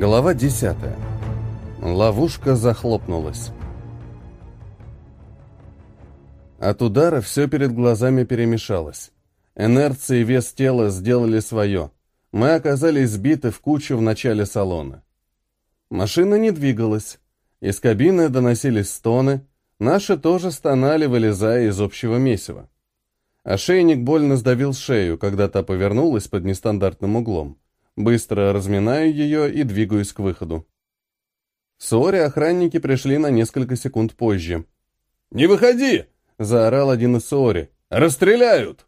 Глава 10. Ловушка захлопнулась. От удара все перед глазами перемешалось. Инерция и вес тела сделали свое. Мы оказались сбиты в кучу в начале салона. Машина не двигалась. Из кабины доносились стоны. Наши тоже стонали, вылезая из общего месива. Ошейник больно сдавил шею, когда та повернулась под нестандартным углом. Быстро разминаю ее и двигаюсь к выходу. Сори охранники пришли на несколько секунд позже. «Не выходи!» — заорал один из Сори. «Расстреляют!»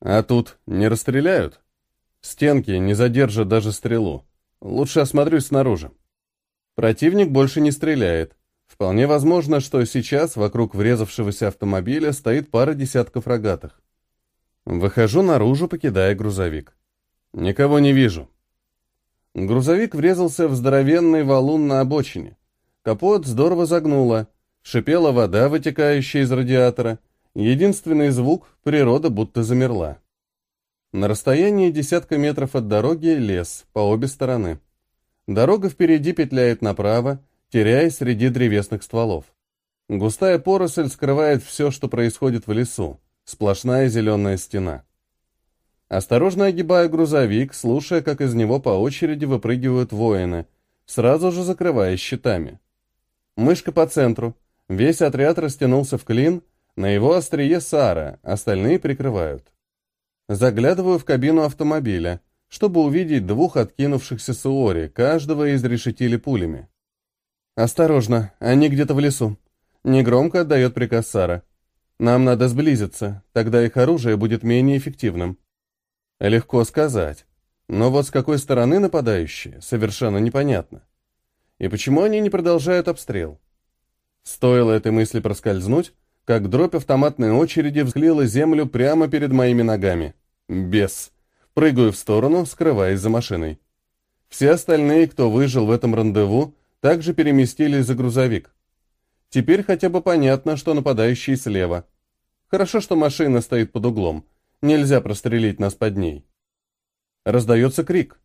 А тут не расстреляют. Стенки не задержат даже стрелу. Лучше осмотрюсь снаружи. Противник больше не стреляет. Вполне возможно, что сейчас вокруг врезавшегося автомобиля стоит пара десятков рогатых. Выхожу наружу, покидая грузовик. Никого не вижу. Грузовик врезался в здоровенный валун на обочине. Капот здорово загнуло. Шипела вода, вытекающая из радиатора. Единственный звук — природа будто замерла. На расстоянии десятка метров от дороги лес по обе стороны. Дорога впереди петляет направо, теряясь среди древесных стволов. Густая поросль скрывает все, что происходит в лесу. Сплошная зеленая стена. Осторожно огибая грузовик, слушая, как из него по очереди выпрыгивают воины, сразу же закрываясь щитами. Мышка по центру. Весь отряд растянулся в клин, на его острие Сара, остальные прикрывают. Заглядываю в кабину автомобиля, чтобы увидеть двух откинувшихся Суори, каждого изрешетили пулями. «Осторожно, они где-то в лесу», — негромко отдает приказ Сара. «Нам надо сблизиться, тогда их оружие будет менее эффективным». Легко сказать. Но вот с какой стороны нападающие, совершенно непонятно. И почему они не продолжают обстрел? Стоило этой мысли проскользнуть, как дробь автоматной очереди взглила землю прямо перед моими ногами. Бес. Прыгаю в сторону, скрываясь за машиной. Все остальные, кто выжил в этом рандеву, также переместились за грузовик. Теперь хотя бы понятно, что нападающий слева. Хорошо, что машина стоит под углом. Нельзя прострелить нас под ней. Раздается крик.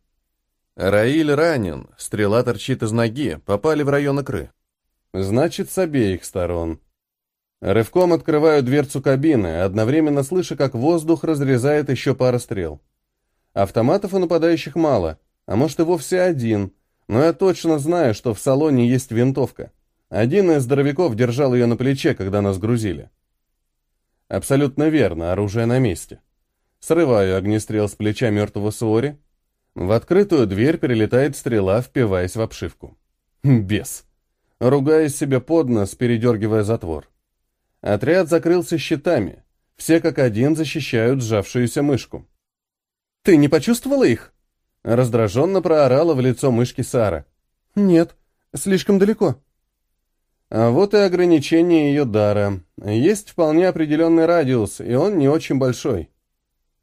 Раиль ранен, стрела торчит из ноги, попали в район икры. Значит, с обеих сторон. Рывком открываю дверцу кабины, одновременно слыша, как воздух разрезает еще пара стрел. Автоматов у нападающих мало, а может и вовсе один, но я точно знаю, что в салоне есть винтовка. Один из здоровяков держал ее на плече, когда нас грузили. Абсолютно верно, оружие на месте. Срываю огнестрел с плеча мертвого Суори. В открытую дверь перелетает стрела, впиваясь в обшивку. Бес. Ругаясь себе под нос, передергивая затвор. Отряд закрылся щитами. Все как один защищают сжавшуюся мышку. «Ты не почувствовала их?» Раздраженно проорала в лицо мышки Сара. «Нет, слишком далеко». А вот и ограничение ее дара. Есть вполне определенный радиус, и он не очень большой.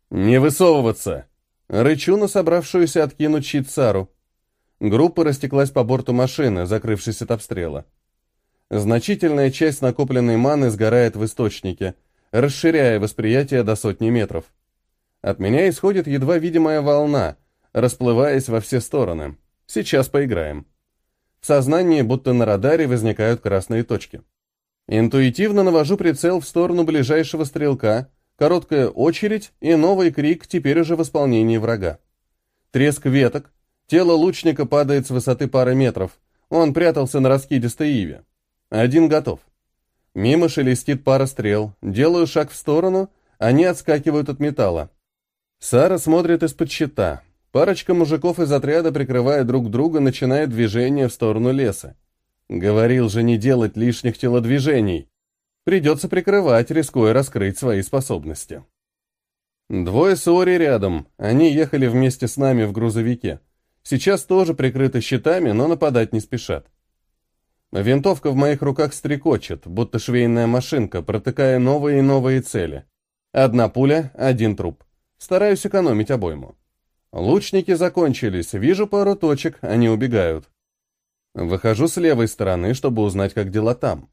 «Не высовываться!» Рычу на собравшуюся откинуть щит Сару. Группа растеклась по борту машины, закрывшись от обстрела. Значительная часть накопленной маны сгорает в источнике, расширяя восприятие до сотни метров. От меня исходит едва видимая волна, расплываясь во все стороны. Сейчас поиграем. В сознании, будто на радаре, возникают красные точки. Интуитивно навожу прицел в сторону ближайшего стрелка, Короткая очередь и новый крик теперь уже в исполнении врага. Треск веток. Тело лучника падает с высоты пары метров. Он прятался на раскидистой иве. Один готов. Мимо шелестит пара стрел. Делаю шаг в сторону, они отскакивают от металла. Сара смотрит из-под щита. Парочка мужиков из отряда, прикрывая друг друга, начинает движение в сторону леса. Говорил же не делать лишних телодвижений. Придется прикрывать, рискуя раскрыть свои способности. Двое Сори рядом, они ехали вместе с нами в грузовике. Сейчас тоже прикрыты щитами, но нападать не спешат. Винтовка в моих руках стрекочет, будто швейная машинка, протыкая новые и новые цели. Одна пуля, один труп. Стараюсь экономить обойму. Лучники закончились, вижу пару точек, они убегают. Выхожу с левой стороны, чтобы узнать, как дела там.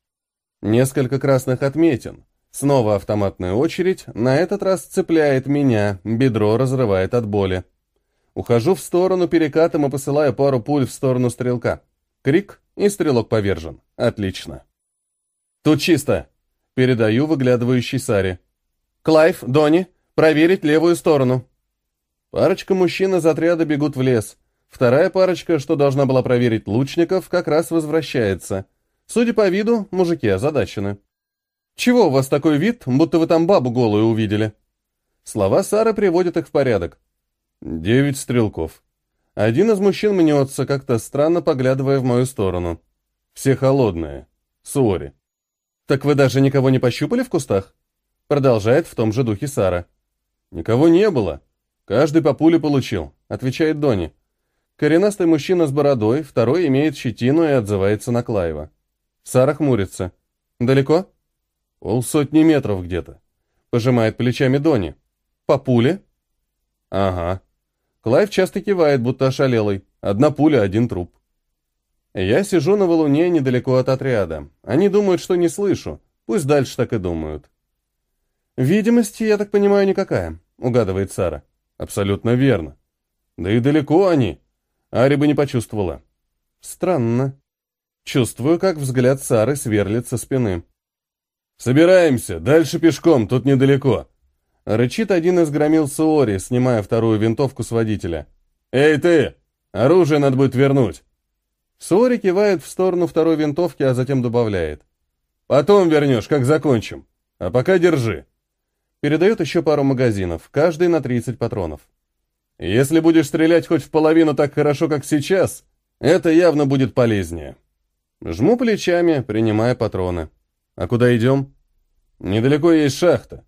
Несколько красных отметин. Снова автоматная очередь, на этот раз цепляет меня, бедро разрывает от боли. Ухожу в сторону перекатом и посылаю пару пуль в сторону стрелка. Крик, и стрелок повержен. Отлично. Тут чисто. Передаю выглядывающей Саре. Клайв, Дони, проверить левую сторону. Парочка мужчин из отряда бегут в лес. Вторая парочка, что должна была проверить лучников, как раз возвращается. Судя по виду, мужики озадачены. «Чего у вас такой вид, будто вы там бабу голую увидели?» Слова Сары приводят их в порядок. «Девять стрелков. Один из мужчин мнется, как-то странно поглядывая в мою сторону. Все холодные. Суори. «Так вы даже никого не пощупали в кустах?» Продолжает в том же духе Сара. «Никого не было. Каждый по пуле получил», — отвечает Дони. Коренастый мужчина с бородой, второй имеет щетину и отзывается на Клаева. Сара хмурится. «Далеко?» «Полсотни метров где-то». Пожимает плечами Дони. «По пуле?» «Ага». Клайв часто кивает, будто ошалелый. Одна пуля, один труп. Я сижу на валуне недалеко от отряда. Они думают, что не слышу. Пусть дальше так и думают. «Видимости, я так понимаю, никакая», — угадывает Сара. «Абсолютно верно. Да и далеко они. Ари бы не почувствовала». «Странно. Чувствую, как взгляд Сары сверлит со спины. «Собираемся, дальше пешком, тут недалеко». Рычит один из громил Суори, снимая вторую винтовку с водителя. «Эй ты! Оружие надо будет вернуть!» Суори кивает в сторону второй винтовки, а затем добавляет. «Потом вернешь, как закончим. А пока держи». Передает еще пару магазинов, каждый на 30 патронов. «Если будешь стрелять хоть в половину так хорошо, как сейчас, это явно будет полезнее». Жму плечами, принимая патроны. «А куда идем?» «Недалеко есть шахта.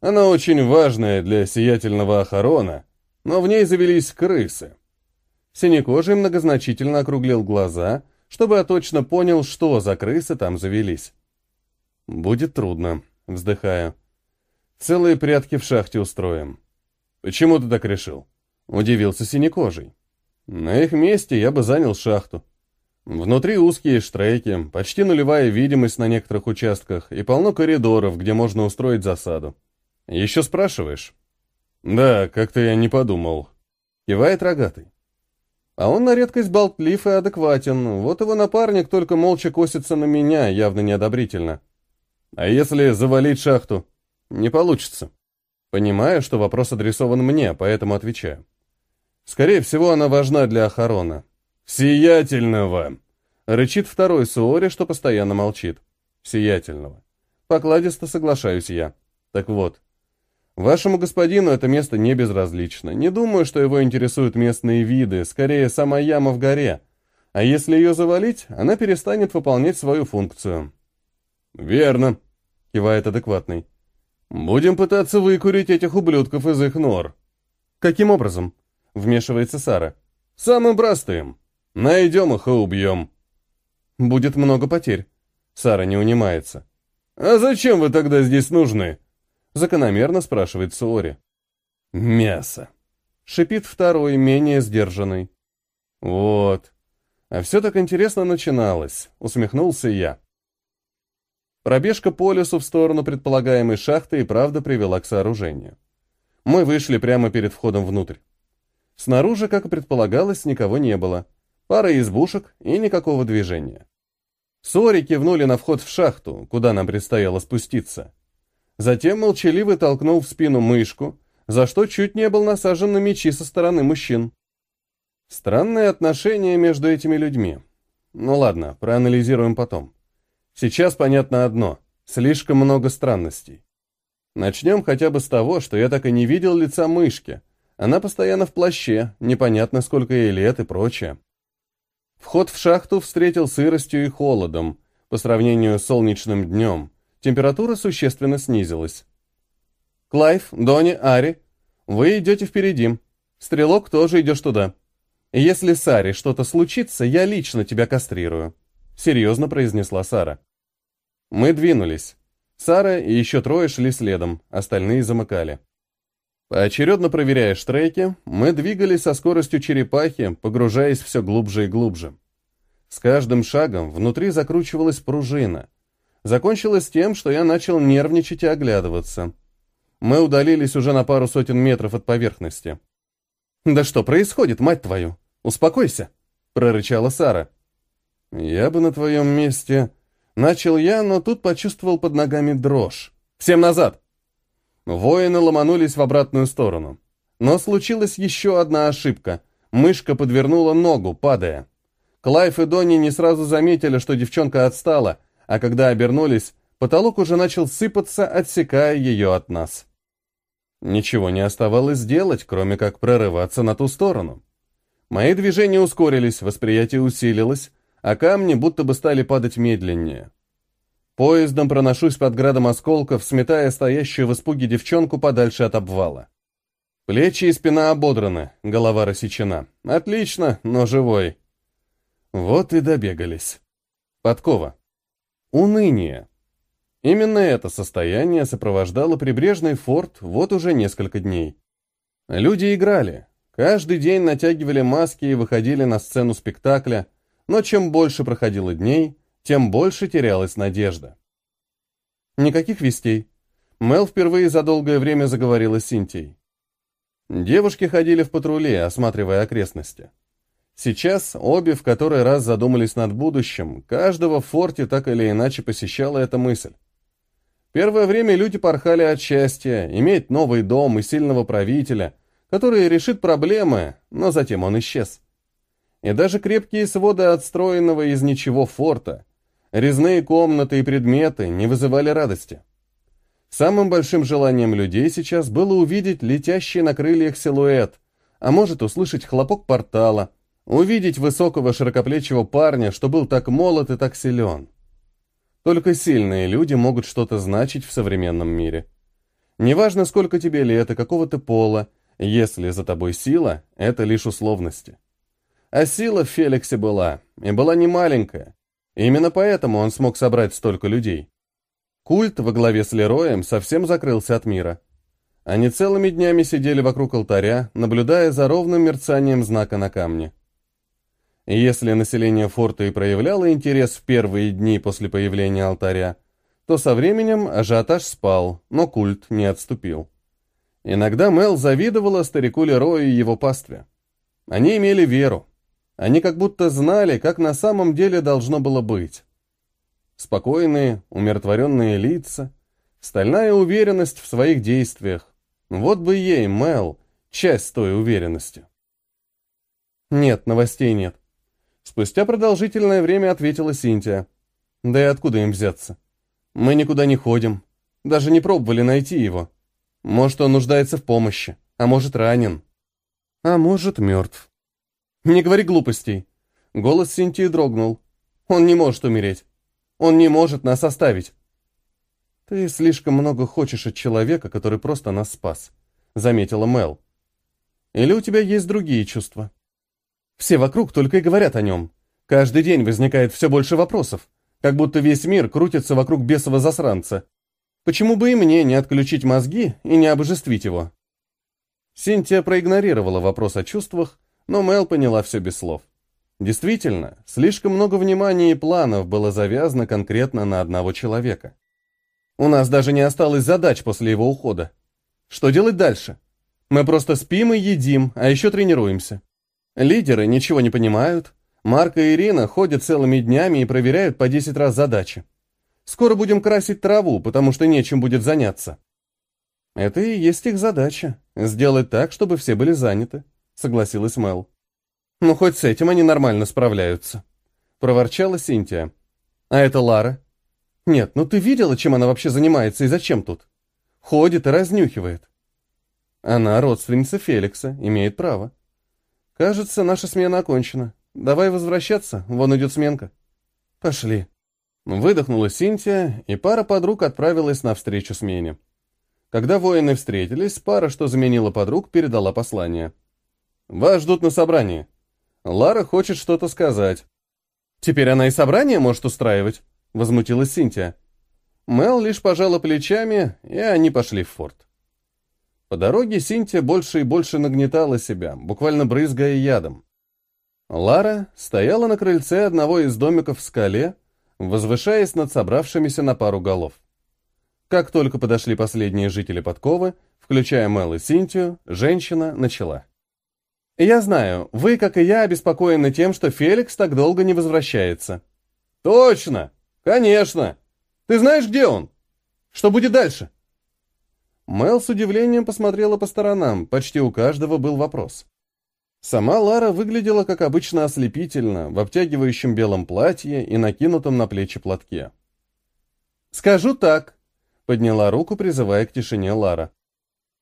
Она очень важная для сиятельного охорона, но в ней завелись крысы. Синекожий многозначительно округлил глаза, чтобы я точно понял, что за крысы там завелись. «Будет трудно», — вздыхаю. «Целые прятки в шахте устроим». «Почему ты так решил?» — удивился Синекожий. «На их месте я бы занял шахту. Внутри узкие штрейки, почти нулевая видимость на некоторых участках и полно коридоров, где можно устроить засаду. Еще спрашиваешь?» «Да, как-то я не подумал». Кивает рогатый. А он на редкость болтлив и адекватен. Вот его напарник только молча косится на меня, явно неодобрительно. А если завалить шахту? Не получится. Понимаю, что вопрос адресован мне, поэтому отвечаю. Скорее всего, она важна для охорона. «Сиятельного!» Рычит второй Суори, что постоянно молчит. «Сиятельного». Покладисто соглашаюсь я. Так вот, Вашему господину это место не безразлично. Не думаю, что его интересуют местные виды, скорее сама яма в горе. А если ее завалить, она перестанет выполнять свою функцию. Верно, кивает адекватный. Будем пытаться выкурить этих ублюдков из их нор. Каким образом? Вмешивается Сара. Самым простым. Найдем их и убьем. Будет много потерь. Сара не унимается. А зачем вы тогда здесь нужны? Закономерно спрашивает Суори. Мясо. Шипит второй, менее сдержанный. Вот. А все так интересно начиналось, усмехнулся я. Пробежка по лесу в сторону предполагаемой шахты и правда привела к сооружению. Мы вышли прямо перед входом внутрь. Снаружи, как и предполагалось, никого не было. Пара избушек и никакого движения. Сори кивнули на вход в шахту, куда нам предстояло спуститься. Затем молчаливо толкнул в спину мышку, за что чуть не был насажен на мечи со стороны мужчин. Странные отношения между этими людьми. Ну ладно, проанализируем потом. Сейчас понятно одно — слишком много странностей. Начнем хотя бы с того, что я так и не видел лица мышки. Она постоянно в плаще, непонятно сколько ей лет и прочее. Вход в шахту встретил сыростью и холодом, по сравнению с солнечным днем, температура существенно снизилась. «Клайв, Донни, Ари, вы идете впереди. Стрелок тоже идешь туда. Если с Ари что-то случится, я лично тебя кастрирую», — серьезно произнесла Сара. Мы двинулись. Сара и еще трое шли следом, остальные замыкали. Поочередно проверяя штреки, мы двигались со скоростью черепахи, погружаясь все глубже и глубже. С каждым шагом внутри закручивалась пружина — закончилось тем, что я начал нервничать и оглядываться. Мы удалились уже на пару сотен метров от поверхности. «Да что происходит, мать твою? Успокойся!» — прорычала Сара. «Я бы на твоем месте...» Начал я, но тут почувствовал под ногами дрожь. «Всем назад!» Воины ломанулись в обратную сторону. Но случилась еще одна ошибка. Мышка подвернула ногу, падая. Клайв и Донни не сразу заметили, что девчонка отстала, а когда обернулись, потолок уже начал сыпаться, отсекая ее от нас. Ничего не оставалось сделать, кроме как прорываться на ту сторону. Мои движения ускорились, восприятие усилилось, а камни будто бы стали падать медленнее. Поездом проношусь под градом осколков, сметая стоящую в испуге девчонку подальше от обвала. Плечи и спина ободраны, голова рассечена. Отлично, но живой. Вот и добегались. Подкова. Уныние. Именно это состояние сопровождало прибрежный форт вот уже несколько дней. Люди играли. Каждый день натягивали маски и выходили на сцену спектакля, но чем больше проходило дней, тем больше терялась надежда. Никаких вестей. Мел впервые за долгое время заговорила с Синтией. Девушки ходили в патруле, осматривая окрестности. Сейчас обе в который раз задумались над будущим, каждого в форте так или иначе посещала эта мысль. Первое время люди порхали от счастья, иметь новый дом и сильного правителя, который решит проблемы, но затем он исчез. И даже крепкие своды отстроенного из ничего форта, резные комнаты и предметы не вызывали радости. Самым большим желанием людей сейчас было увидеть летящий на крыльях силуэт, а может услышать хлопок портала, увидеть высокого широкоплечего парня, что был так молод и так силен. Только сильные люди могут что-то значить в современном мире. Неважно, сколько тебе лет и какого ты пола, если за тобой сила, это лишь условности. А сила в Феликсе была, и была не маленькая. Именно поэтому он смог собрать столько людей. Культ во главе с Лероем совсем закрылся от мира. Они целыми днями сидели вокруг алтаря, наблюдая за ровным мерцанием знака на камне. И если население форта и проявляло интерес в первые дни после появления алтаря, то со временем ажиотаж спал, но культ не отступил. Иногда Мел завидовала старику Лерою и его пастве. Они имели веру. Они как будто знали, как на самом деле должно было быть. Спокойные, умиротворенные лица, стальная уверенность в своих действиях. Вот бы ей, Мел, часть той уверенности. Нет, новостей нет. Спустя продолжительное время ответила Синтия. Да и откуда им взяться? Мы никуда не ходим. Даже не пробовали найти его. Может, он нуждается в помощи, а может, ранен. А может, мертв. Не говори глупостей. Голос Синтии дрогнул. Он не может умереть. Он не может нас оставить. Ты слишком много хочешь от человека, который просто нас спас, заметила Мел. Или у тебя есть другие чувства? Все вокруг только и говорят о нем. Каждый день возникает все больше вопросов, как будто весь мир крутится вокруг бесового засранца. Почему бы и мне не отключить мозги и не обожествить его? Синтия проигнорировала вопрос о чувствах, но Мел поняла все без слов. Действительно, слишком много внимания и планов было завязано конкретно на одного человека. У нас даже не осталось задач после его ухода. Что делать дальше? Мы просто спим и едим, а еще тренируемся. Лидеры ничего не понимают. Марк и Ирина ходят целыми днями и проверяют по 10 раз задачи. Скоро будем красить траву, потому что нечем будет заняться. Это и есть их задача — сделать так, чтобы все были заняты, согласилась Мел. Ну, хоть с этим они нормально справляются. Проворчала Синтия. А это Лара? Нет, ну ты видела, чем она вообще занимается и зачем тут? Ходит и разнюхивает. Она родственница Феликса, имеет право. Кажется, наша смена окончена. Давай возвращаться, вон идет сменка. Пошли. Выдохнула Синтия, и пара подруг отправилась навстречу смене. Когда воины встретились, пара, что заменила подруг, передала послание. «Вас ждут на собрании. Лара хочет что-то сказать. Теперь она и собрание может устраивать, возмутилась Синтия. Мел лишь пожала плечами, и они пошли в форт. По дороге Синтия больше и больше нагнетала себя, буквально брызгая ядом. Лара стояла на крыльце одного из домиков в скале, возвышаясь над собравшимися на пару голов. Как только подошли последние жители подковы, включая Мел и Синтию, женщина начала. Я знаю, вы, как и я, обеспокоены тем, что Феликс так долго не возвращается. Точно! Конечно! Ты знаешь, где он? Что будет дальше? Мел с удивлением посмотрела по сторонам, почти у каждого был вопрос. Сама Лара выглядела, как обычно, ослепительно, в обтягивающем белом платье и накинутом на плечи платке. «Скажу так», — подняла руку, призывая к тишине Лара.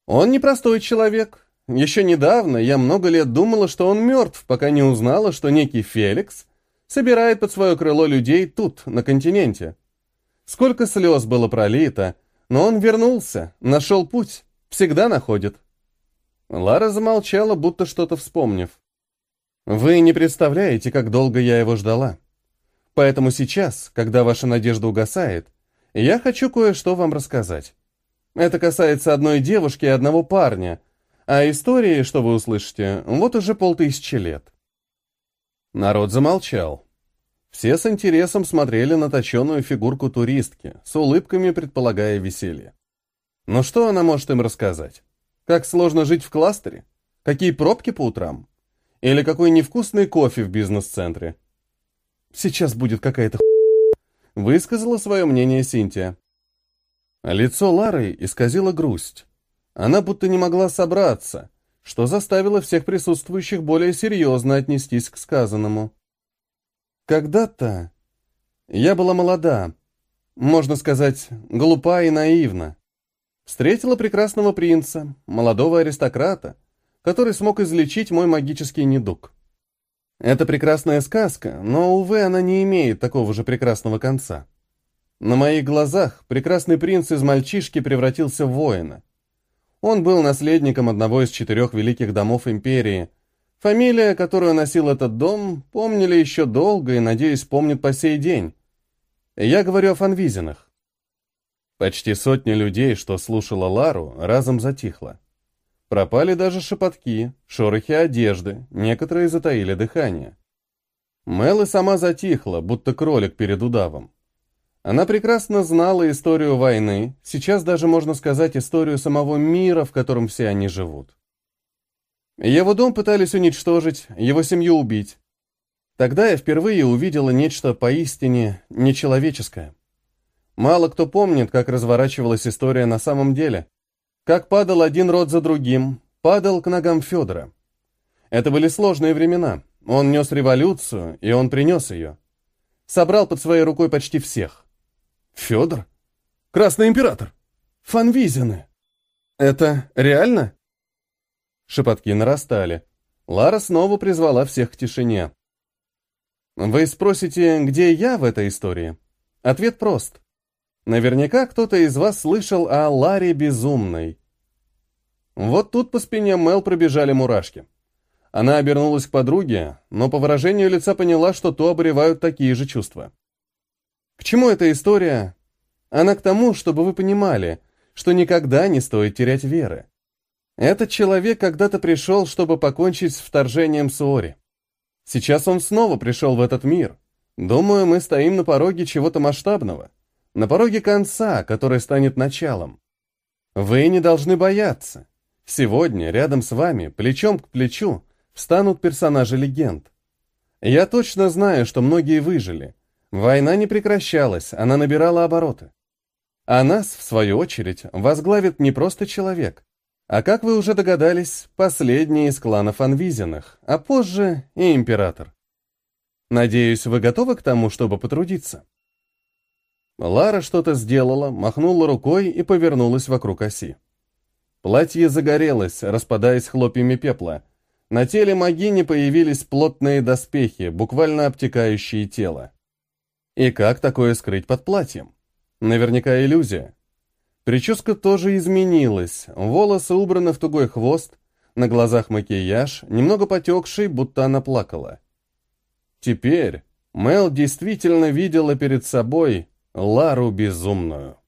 «Он непростой человек. Еще недавно я много лет думала, что он мертв, пока не узнала, что некий Феликс собирает под свое крыло людей тут, на континенте. Сколько слез было пролито, но он вернулся, нашел путь, всегда находит». Лара замолчала, будто что-то вспомнив. «Вы не представляете, как долго я его ждала. Поэтому сейчас, когда ваша надежда угасает, я хочу кое-что вам рассказать. Это касается одной девушки и одного парня, а истории, что вы услышите, вот уже полтысячи лет». Народ замолчал. Все с интересом смотрели на точеную фигурку туристки, с улыбками предполагая веселье. Но что она может им рассказать? Как сложно жить в кластере? Какие пробки по утрам? Или какой невкусный кофе в бизнес-центре? Сейчас будет какая-то Высказала свое мнение Синтия. Лицо Лары исказило грусть. Она будто не могла собраться, что заставило всех присутствующих более серьезно отнестись к сказанному. Когда-то я была молода, можно сказать, глупа и наивна. Встретила прекрасного принца, молодого аристократа, который смог излечить мой магический недуг. Это прекрасная сказка, но, увы, она не имеет такого же прекрасного конца. На моих глазах прекрасный принц из мальчишки превратился в воина. Он был наследником одного из четырех великих домов империи. Фамилия, которую носил этот дом, помнили еще долго и, надеюсь, помнят по сей день. Я говорю о Фанвизинах. Почти сотня людей, что слушала Лару, разом затихло. Пропали даже шепотки, шорохи одежды, некоторые затаили дыхание. Мел сама затихла, будто кролик перед удавом. Она прекрасно знала историю войны, сейчас даже можно сказать историю самого мира, в котором все они живут. Его дом пытались уничтожить, его семью убить. Тогда я впервые увидела нечто поистине нечеловеческое. Мало кто помнит, как разворачивалась история на самом деле. Как падал один род за другим, падал к ногам Федора. Это были сложные времена. Он нес революцию, и он принес ее. Собрал под своей рукой почти всех. Федор? Красный император? Фанвизины? Это реально? Шепотки нарастали. Лара снова призвала всех к тишине. Вы спросите, где я в этой истории? Ответ прост. Наверняка кто-то из вас слышал о Ларе Безумной. Вот тут по спине Мел пробежали мурашки. Она обернулась к подруге, но по выражению лица поняла, что то обревают такие же чувства. К чему эта история? Она к тому, чтобы вы понимали, что никогда не стоит терять веры. Этот человек когда-то пришел, чтобы покончить с вторжением Суори. Сейчас он снова пришел в этот мир. Думаю, мы стоим на пороге чего-то масштабного на пороге конца, который станет началом. Вы не должны бояться. Сегодня рядом с вами, плечом к плечу, встанут персонажи легенд. Я точно знаю, что многие выжили. Война не прекращалась, она набирала обороты. А нас, в свою очередь, возглавит не просто человек, а, как вы уже догадались, последний из кланов Анвизиных, а позже и император. Надеюсь, вы готовы к тому, чтобы потрудиться? Лара что-то сделала, махнула рукой и повернулась вокруг оси. Платье загорелось, распадаясь хлопьями пепла. На теле Магини появились плотные доспехи, буквально обтекающие тело. И как такое скрыть под платьем? Наверняка иллюзия. Прическа тоже изменилась, волосы убраны в тугой хвост, на глазах макияж, немного потекший, будто она плакала. Теперь Мел действительно видела перед собой Лару безумную.